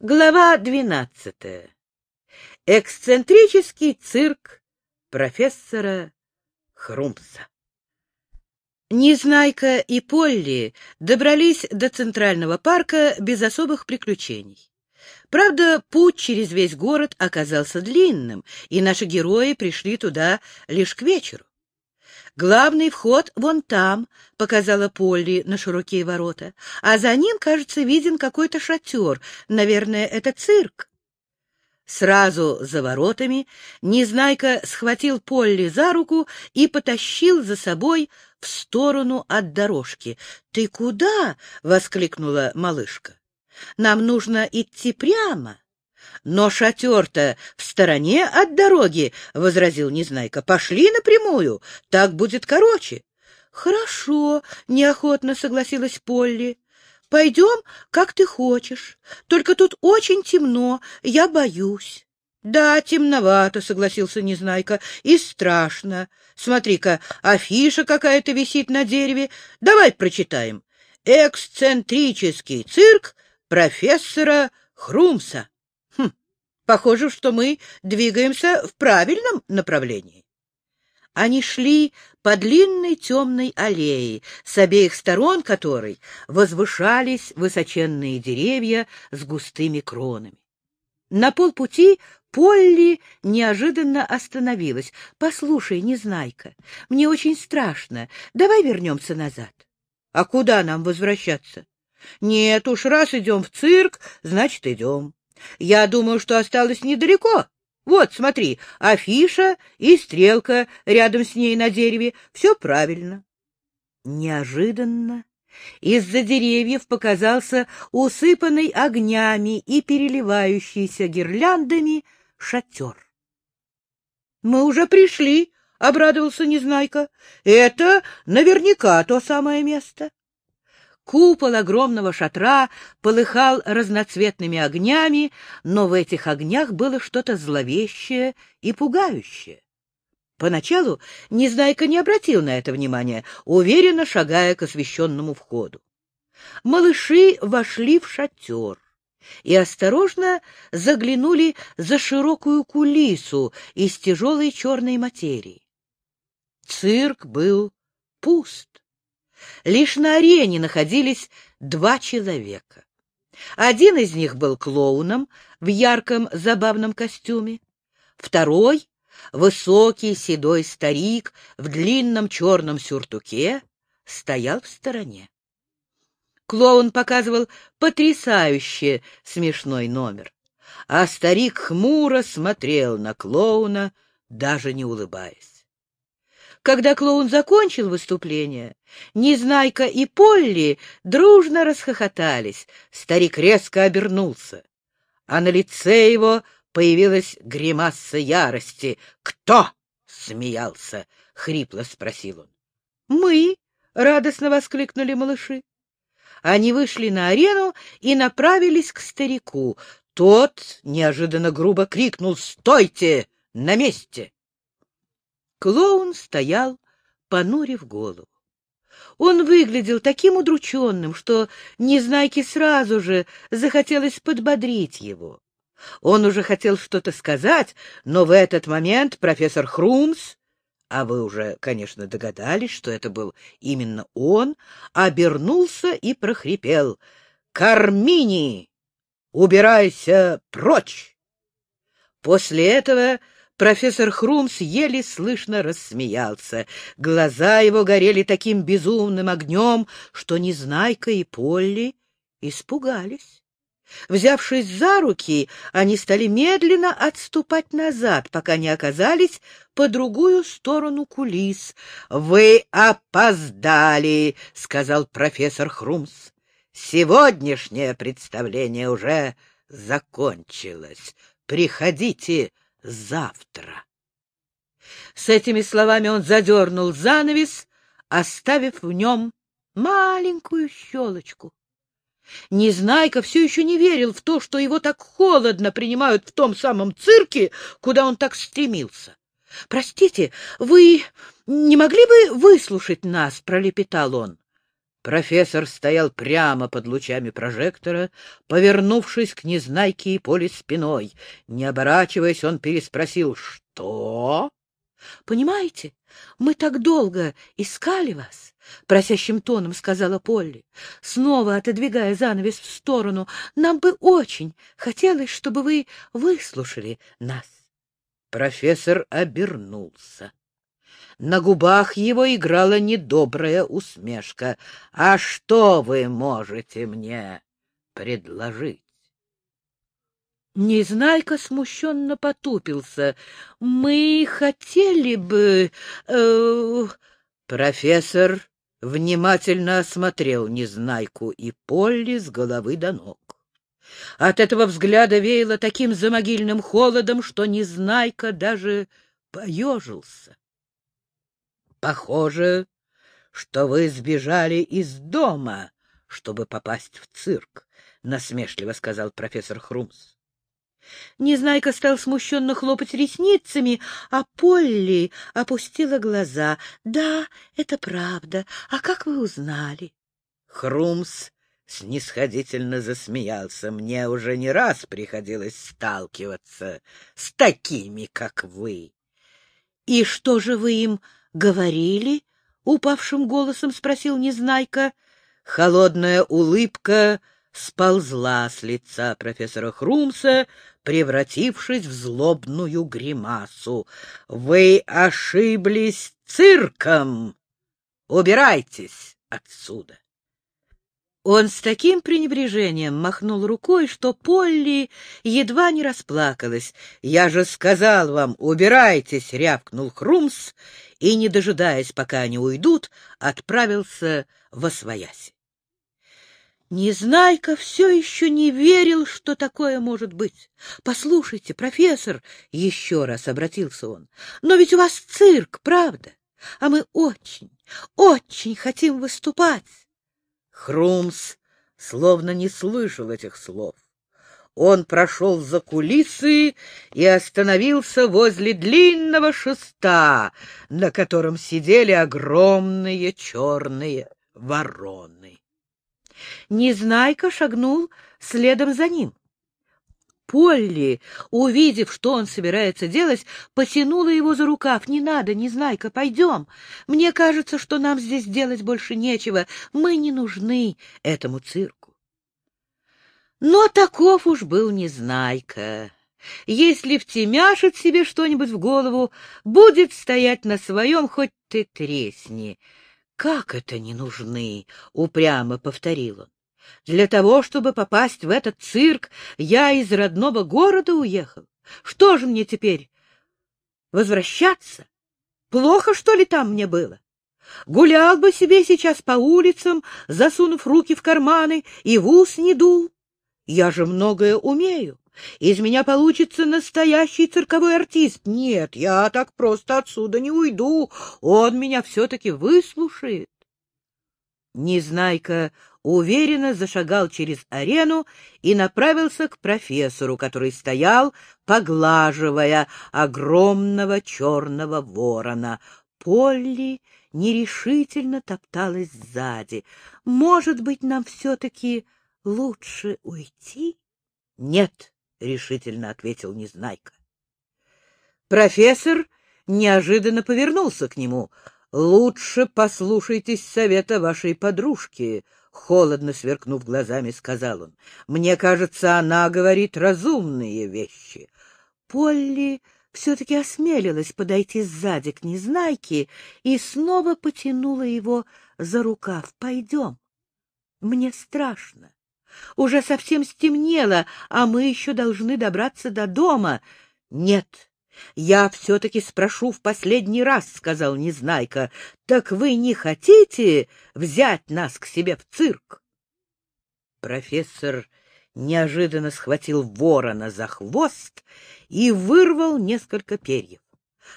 Глава двенадцатая. Эксцентрический цирк профессора Хрумса. Незнайка и Полли добрались до Центрального парка без особых приключений. Правда, путь через весь город оказался длинным, и наши герои пришли туда лишь к вечеру. «Главный вход вон там», — показала Полли на широкие ворота. «А за ним, кажется, виден какой-то шатер. Наверное, это цирк». Сразу за воротами Незнайка схватил Полли за руку и потащил за собой в сторону от дорожки. «Ты куда?» — воскликнула малышка. «Нам нужно идти прямо». Но шатер-то в стороне от дороги, — возразил Незнайка. — Пошли напрямую, так будет короче. — Хорошо, — неохотно согласилась Полли. — Пойдем, как ты хочешь. Только тут очень темно, я боюсь. — Да, темновато, — согласился Незнайка, — и страшно. Смотри-ка, афиша какая-то висит на дереве. Давай прочитаем. Эксцентрический цирк профессора Хрумса. Похоже, что мы двигаемся в правильном направлении. Они шли по длинной темной аллее, с обеих сторон которой возвышались высоченные деревья с густыми кронами. На полпути Полли неожиданно остановилась. — Послушай, Незнайка, мне очень страшно. Давай вернемся назад. — А куда нам возвращаться? — Нет уж, раз идем в цирк, значит, идем. Я думаю, что осталось недалеко. Вот, смотри, афиша и стрелка рядом с ней на дереве. Все правильно. Неожиданно из-за деревьев показался усыпанный огнями и переливающийся гирляндами шатер. — Мы уже пришли, — обрадовался Незнайка. — Это наверняка то самое место. Купол огромного шатра полыхал разноцветными огнями, но в этих огнях было что-то зловещее и пугающее. Поначалу Незнайка не обратил на это внимания, уверенно шагая к освещенному входу. Малыши вошли в шатер и осторожно заглянули за широкую кулису из тяжелой черной материи. Цирк был пуст. Лишь на арене находились два человека. Один из них был клоуном в ярком забавном костюме, второй — высокий седой старик в длинном черном сюртуке — стоял в стороне. Клоун показывал потрясающе смешной номер, а старик хмуро смотрел на клоуна, даже не улыбаясь. Когда клоун закончил выступление, Незнайка и Полли дружно расхохотались. Старик резко обернулся, а на лице его появилась гримаса ярости. «Кто?» — смеялся, — хрипло спросил он. «Мы!» — радостно воскликнули малыши. Они вышли на арену и направились к старику. Тот неожиданно грубо крикнул «Стойте! На месте!» Клоун стоял, понурив голову. Он выглядел таким удрученным, что Незнайке сразу же захотелось подбодрить его. Он уже хотел что-то сказать, но в этот момент профессор Хрумс, а вы уже, конечно, догадались, что это был именно он, обернулся и прохрипел «Кармини, убирайся прочь!» После этого Профессор Хрумс еле слышно рассмеялся. Глаза его горели таким безумным огнем, что Незнайка и Полли испугались. Взявшись за руки, они стали медленно отступать назад, пока не оказались по другую сторону кулис. — Вы опоздали, — сказал профессор Хрумс. — Сегодняшнее представление уже закончилось. Приходите завтра. С этими словами он задернул занавес, оставив в нем маленькую щелочку. Незнайка все еще не верил в то, что его так холодно принимают в том самом цирке, куда он так стремился. — Простите, вы не могли бы выслушать нас? — пролепетал он. Профессор стоял прямо под лучами прожектора, повернувшись к Незнайке и Поле спиной. Не оборачиваясь, он переспросил «Что?» «Понимаете, мы так долго искали вас», — просящим тоном сказала Полли, снова отодвигая занавес в сторону. «Нам бы очень хотелось, чтобы вы выслушали нас». Профессор обернулся. На губах его играла недобрая усмешка. «А что вы можете мне предложить?» Незнайка смущенно потупился. «Мы хотели бы...» э... Профессор внимательно осмотрел Незнайку и Полли с головы до ног. От этого взгляда веяло таким замогильным холодом, что Незнайка даже поежился. Похоже, что вы сбежали из дома, чтобы попасть в цирк, — насмешливо сказал профессор Хрумс. Незнайка стал смущенно хлопать ресницами, а Полли опустила глаза. — Да, это правда. А как вы узнали? Хрумс снисходительно засмеялся. Мне уже не раз приходилось сталкиваться с такими, как вы. — И что же вы им говорили? — упавшим голосом спросил Незнайка. Холодная улыбка сползла с лица профессора Хрумса, превратившись в злобную гримасу. — Вы ошиблись цирком! Убирайтесь отсюда! Он с таким пренебрежением махнул рукой, что Полли едва не расплакалась. «Я же сказал вам, убирайтесь!» — рявкнул Хрумс и, не дожидаясь, пока они уйдут, отправился во своясь. Незнайка все еще не верил, что такое может быть. — Послушайте, профессор, — еще раз обратился он, — но ведь у вас цирк, правда? А мы очень, очень хотим выступать. Хрумс словно не слышал этих слов. Он прошел за кулисы и остановился возле длинного шеста, на котором сидели огромные черные вороны. Незнайка шагнул следом за ним. Полли, увидев, что он собирается делать, потянула его за рукав. «Не надо, Незнайка, пойдем. Мне кажется, что нам здесь делать больше нечего. Мы не нужны этому цирку». Но таков уж был Незнайка. Если втемяшит себе что-нибудь в голову, будет стоять на своем, хоть ты тресни. «Как это не нужны?» — упрямо повторил он. Для того, чтобы попасть в этот цирк, я из родного города уехал. Что же мне теперь? Возвращаться? Плохо, что ли, там мне было? Гулял бы себе сейчас по улицам, засунув руки в карманы, и в ус не дул. Я же многое умею. Из меня получится настоящий цирковой артист. Нет, я так просто отсюда не уйду. Он меня все-таки выслушает. Незнайка уверенно зашагал через арену и направился к профессору, который стоял, поглаживая огромного черного ворона. Полли нерешительно топталась сзади. «Может быть, нам все-таки лучше уйти?» «Нет», — решительно ответил Незнайка. Профессор неожиданно повернулся к нему. «Лучше послушайтесь совета вашей подружки», — холодно сверкнув глазами, сказал он. «Мне кажется, она говорит разумные вещи». Полли все-таки осмелилась подойти сзади к Незнайке и снова потянула его за рукав. «Пойдем. Мне страшно. Уже совсем стемнело, а мы еще должны добраться до дома». «Нет», — Я все-таки спрошу в последний раз, — сказал Незнайка. — Так вы не хотите взять нас к себе в цирк? Профессор неожиданно схватил ворона за хвост и вырвал несколько перьев.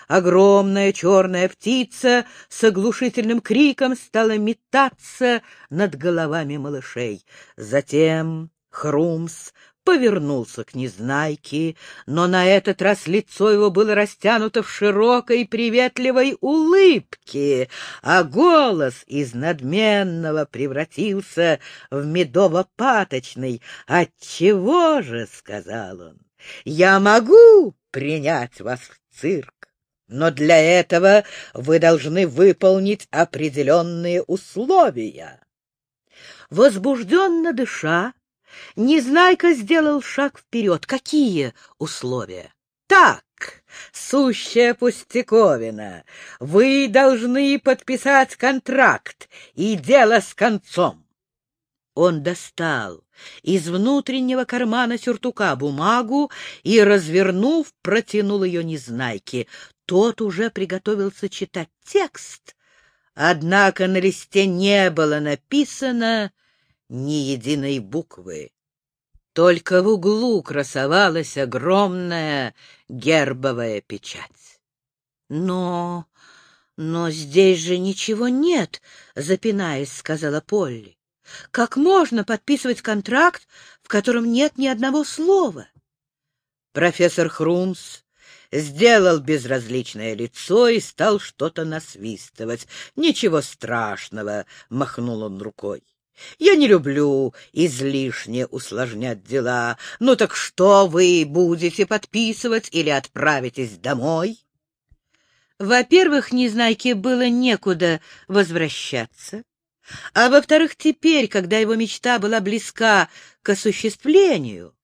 Огромная черная птица с оглушительным криком стала метаться над головами малышей. Затем Хрумс повернулся к Незнайке, но на этот раз лицо его было растянуто в широкой приветливой улыбке, а голос из надменного превратился в медово-паточный. «Отчего же?» — сказал он. «Я могу принять вас в цирк, но для этого вы должны выполнить определенные условия». Возбужденно дыша, Незнайка сделал шаг вперед. Какие условия? Так, сущая пустяковина. Вы должны подписать контракт, и дело с концом. Он достал из внутреннего кармана сюртука бумагу и, развернув, протянул ее Незнайке. Тот уже приготовился читать текст, однако на листе не было написано ни единой буквы. Только в углу красовалась огромная гербовая печать. Но... но здесь же ничего нет, запинаясь, сказала Полли. Как можно подписывать контракт, в котором нет ни одного слова? Профессор Хрумс сделал безразличное лицо и стал что-то насвистывать. «Ничего страшного», — махнул он рукой. Я не люблю излишне усложнять дела. Ну так что вы будете подписывать или отправитесь домой? Во-первых, Незнайке было некуда возвращаться. А во-вторых, теперь, когда его мечта была близка к осуществлению,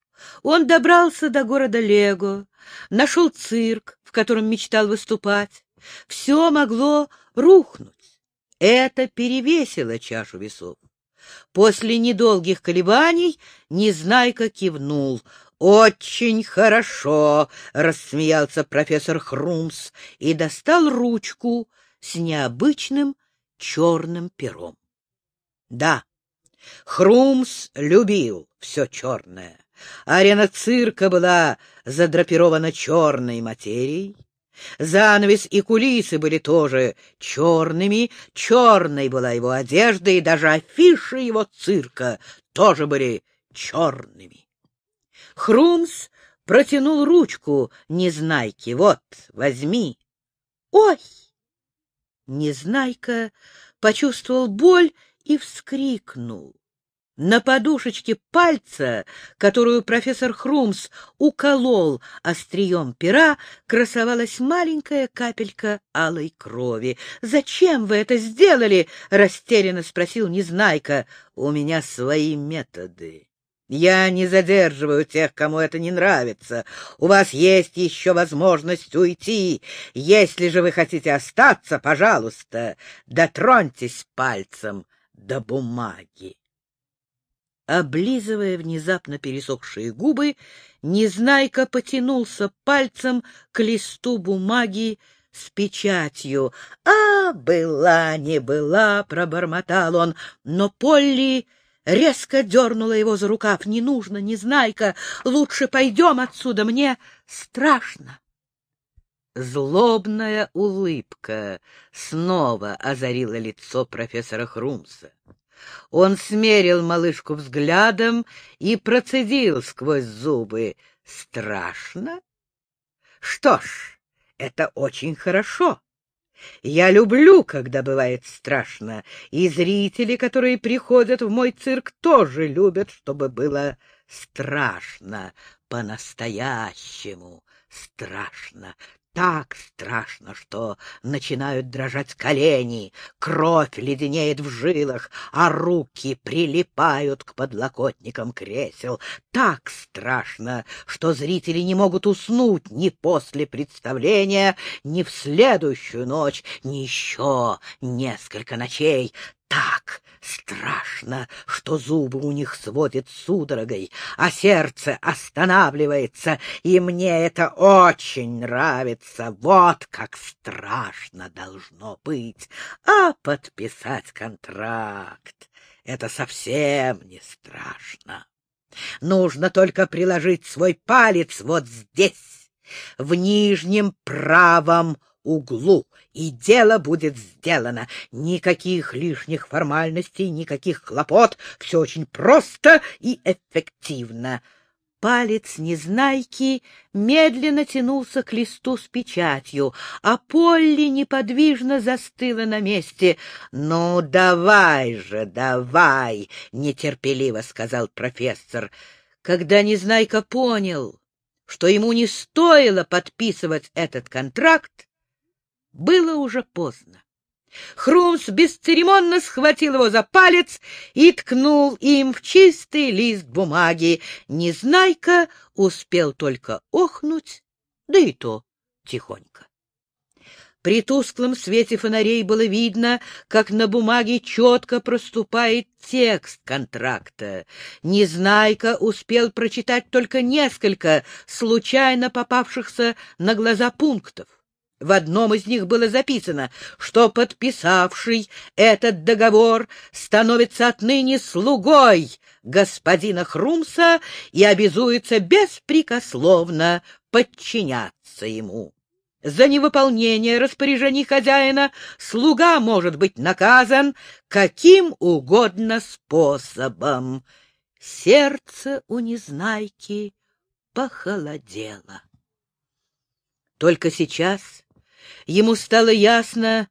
он добрался до города Лего, нашел цирк, в котором мечтал выступать. Все могло рухнуть. Это перевесило чашу весов. После недолгих колебаний Незнайка кивнул. «Очень хорошо!» — рассмеялся профессор Хрумс и достал ручку с необычным черным пером. Да, Хрумс любил все черное. Арена цирка была задрапирована черной материей, Занавес и кулисы были тоже черными, черной была его одежда, и даже афиши его цирка тоже были черными. Хрумс протянул ручку Незнайке. «Вот, возьми». «Ой!» Незнайка почувствовал боль и вскрикнул. На подушечке пальца, которую профессор Хрумс уколол острием пера, красовалась маленькая капелька алой крови. «Зачем вы это сделали?» — растерянно спросил Незнайка. «У меня свои методы. Я не задерживаю тех, кому это не нравится. У вас есть еще возможность уйти. Если же вы хотите остаться, пожалуйста, дотроньтесь пальцем до бумаги. Облизывая внезапно пересохшие губы, Незнайка потянулся пальцем к листу бумаги с печатью. «А, была, не была!» — пробормотал он, но Полли резко дернула его за рукав. «Не нужно, Незнайка, лучше пойдем отсюда, мне страшно!» Злобная улыбка снова озарила лицо профессора Хрумса. Он смерил малышку взглядом и процедил сквозь зубы. «Страшно? Что ж, это очень хорошо. Я люблю, когда бывает страшно, и зрители, которые приходят в мой цирк, тоже любят, чтобы было страшно, по-настоящему страшно так страшно, что начинают дрожать колени, кровь леденеет в жилах, а руки прилипают к подлокотникам кресел. Так страшно, что зрители не могут уснуть ни после представления, ни в следующую ночь, ни еще несколько ночей так страшно, что зубы у них сводят судорогой, а сердце останавливается, и мне это очень нравится. Вот как страшно должно быть. А подписать контракт — это совсем не страшно. Нужно только приложить свой палец вот здесь, в нижнем правом углу, и дело будет сделано. Никаких лишних формальностей, никаких хлопот. Все очень просто и эффективно. Палец Незнайки медленно тянулся к листу с печатью, а Полли неподвижно застыла на месте. — Ну, давай же, давай! — нетерпеливо сказал профессор. Когда Незнайка понял, что ему не стоило подписывать этот контракт, было уже поздно. Хрумс бесцеремонно схватил его за палец и ткнул им в чистый лист бумаги. Незнайка успел только охнуть, да и то тихонько. При тусклом свете фонарей было видно, как на бумаге четко проступает текст контракта. Незнайка успел прочитать только несколько случайно попавшихся на глаза пунктов. В одном из них было записано, что подписавший этот договор становится отныне слугой господина Хрумса и обязуется беспрекословно подчиняться ему. За невыполнение распоряжений хозяина слуга может быть наказан каким угодно способом. Сердце у Незнайки похолодело. Только сейчас Ему стало ясно,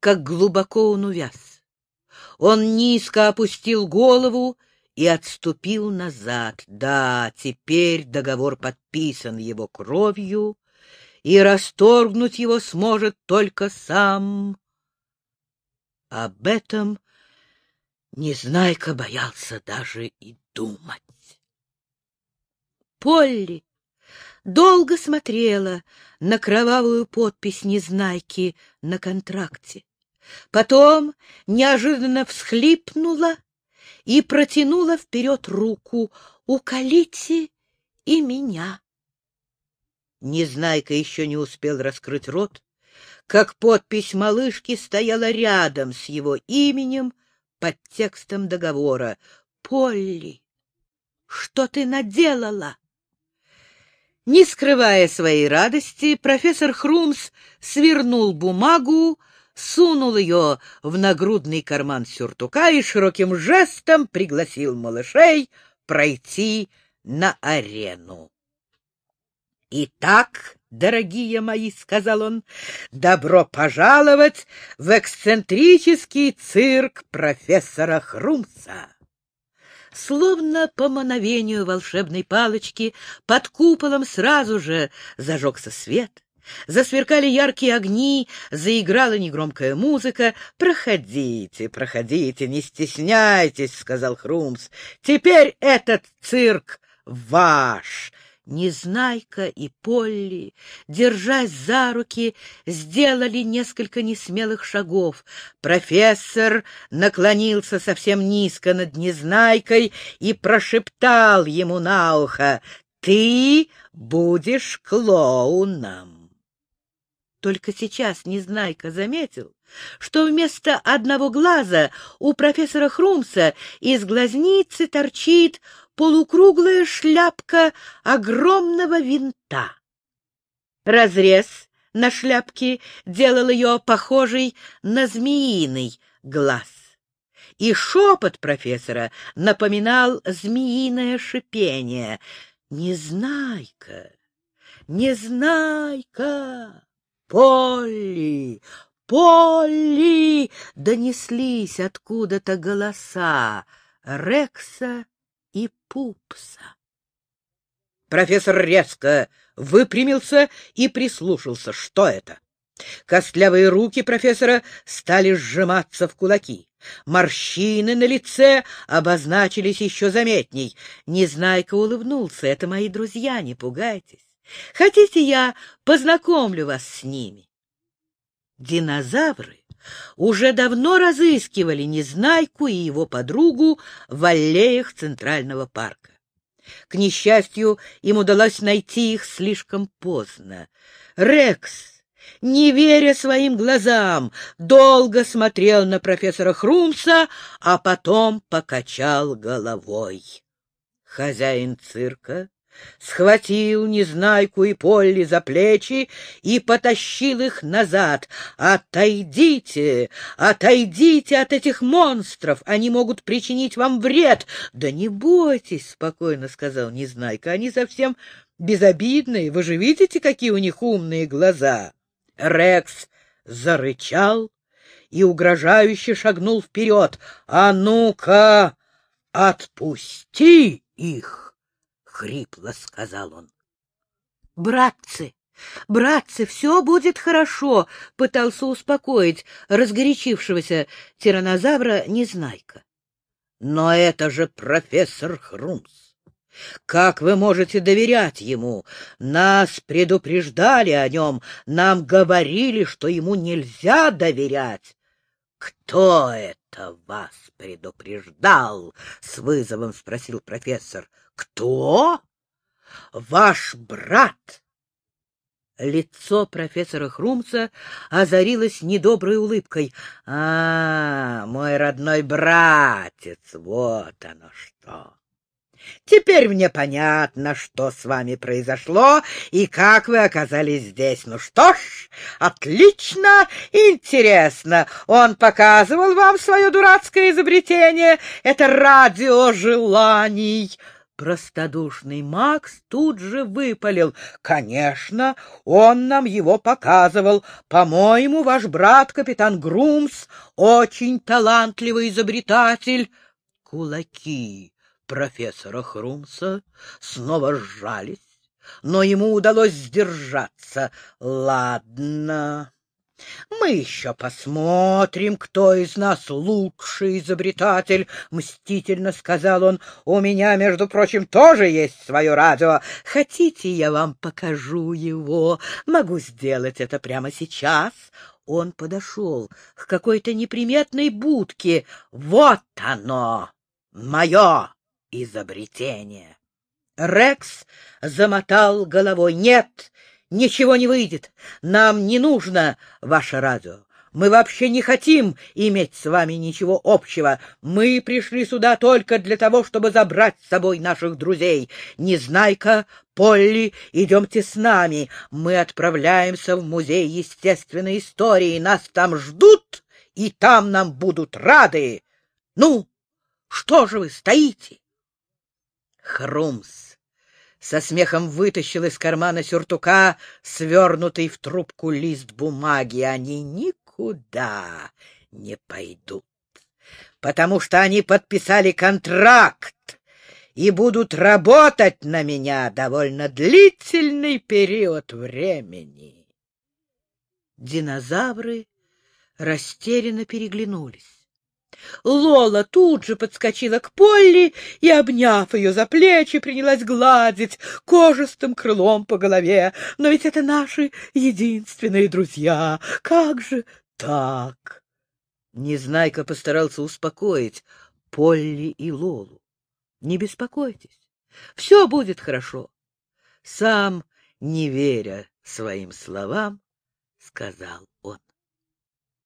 как глубоко он увяз. Он низко опустил голову и отступил назад. Да, теперь договор подписан его кровью, и расторгнуть его сможет только сам. Об этом Незнайка боялся даже и думать. Полли долго смотрела на кровавую подпись Незнайки на контракте. Потом неожиданно всхлипнула и протянула вперед руку. «Уколите и меня!» Незнайка еще не успел раскрыть рот, как подпись малышки стояла рядом с его именем под текстом договора. «Полли, что ты наделала?» Не скрывая своей радости, профессор Хрумс свернул бумагу, сунул ее в нагрудный карман сюртука и широким жестом пригласил малышей пройти на арену. «Итак, дорогие мои, — сказал он, — добро пожаловать в эксцентрический цирк профессора Хрумса!» Словно по мановению волшебной палочки под куполом сразу же зажегся свет. Засверкали яркие огни, заиграла негромкая музыка. «Проходите, проходите, не стесняйтесь», — сказал Хрумс. «Теперь этот цирк ваш. Незнайка и Полли, держась за руки, сделали несколько несмелых шагов. Профессор наклонился совсем низко над Незнайкой и прошептал ему на ухо «Ты будешь клоуном». Только сейчас Незнайка заметил, что вместо одного глаза у профессора Хрумса из глазницы торчит полукруглая шляпка огромного винта. Разрез на шляпке делал ее похожей на змеиный глаз. И шепот профессора напоминал змеиное шипение. «Незнайка! Незнайка! Полли! Полли!» Донеслись откуда-то голоса Рекса и пупса. Профессор резко выпрямился и прислушался. Что это? Костлявые руки профессора стали сжиматься в кулаки. Морщины на лице обозначились еще заметней. Незнайка улыбнулся. «Это мои друзья, не пугайтесь. Хотите, я познакомлю вас с ними?» Динозавры уже давно разыскивали Незнайку и его подругу в аллеях Центрального парка. К несчастью, им удалось найти их слишком поздно. Рекс, не веря своим глазам, долго смотрел на профессора Хрумса, а потом покачал головой. Хозяин цирка схватил Незнайку и Полли за плечи и потащил их назад. «Отойдите! Отойдите от этих монстров! Они могут причинить вам вред!» «Да не бойтесь!» — спокойно сказал Незнайка. «Они совсем безобидные. Вы же видите, какие у них умные глаза!» Рекс зарычал и угрожающе шагнул вперед. «А ну-ка, отпусти их!» Хрипло сказал он. Братцы, братцы, все будет хорошо, пытался успокоить разгорячившегося тиранозавра Незнайка. Но это же профессор Хрумс. Как вы можете доверять ему? Нас предупреждали о нем, нам говорили, что ему нельзя доверять. Кто это вас предупреждал? С вызовом спросил профессор. Кто? Ваш брат? Лицо профессора Хрумса озарилось недоброй улыбкой. — А, мой родной братец, вот оно что! Теперь мне понятно, что с вами произошло и как вы оказались здесь. Ну что ж, отлично, интересно. Он показывал вам свое дурацкое изобретение. Это радио желаний. Простодушный Макс тут же выпалил. «Конечно, он нам его показывал. По-моему, ваш брат, капитан Грумс, очень талантливый изобретатель». Кулаки профессора Хрумса снова сжались, но ему удалось сдержаться. «Ладно». Мы еще посмотрим, кто из нас лучший изобретатель, — мстительно сказал он. У меня, между прочим, тоже есть свое радио. Хотите, я вам покажу его? Могу сделать это прямо сейчас. Он подошел к какой-то неприметной будке. Вот оно, мое изобретение. Рекс замотал головой. Нет, Ничего не выйдет. Нам не нужно ваше радио. Мы вообще не хотим иметь с вами ничего общего. Мы пришли сюда только для того, чтобы забрать с собой наших друзей. Незнайка, Полли, идемте с нами. Мы отправляемся в музей естественной истории. Нас там ждут, и там нам будут рады. Ну, что же вы стоите? Хрумс со смехом вытащил из кармана сюртука свернутый в трубку лист бумаги. Они никуда не пойдут, потому что они подписали контракт и будут работать на меня довольно длительный период времени. Динозавры растерянно переглянулись. Лола тут же подскочила к Полли и, обняв ее за плечи, принялась гладить кожистым крылом по голове. Но ведь это наши единственные друзья. Как же так? Незнайка постарался успокоить Полли и Лолу. Не беспокойтесь, все будет хорошо. Сам, не веря своим словам, сказал.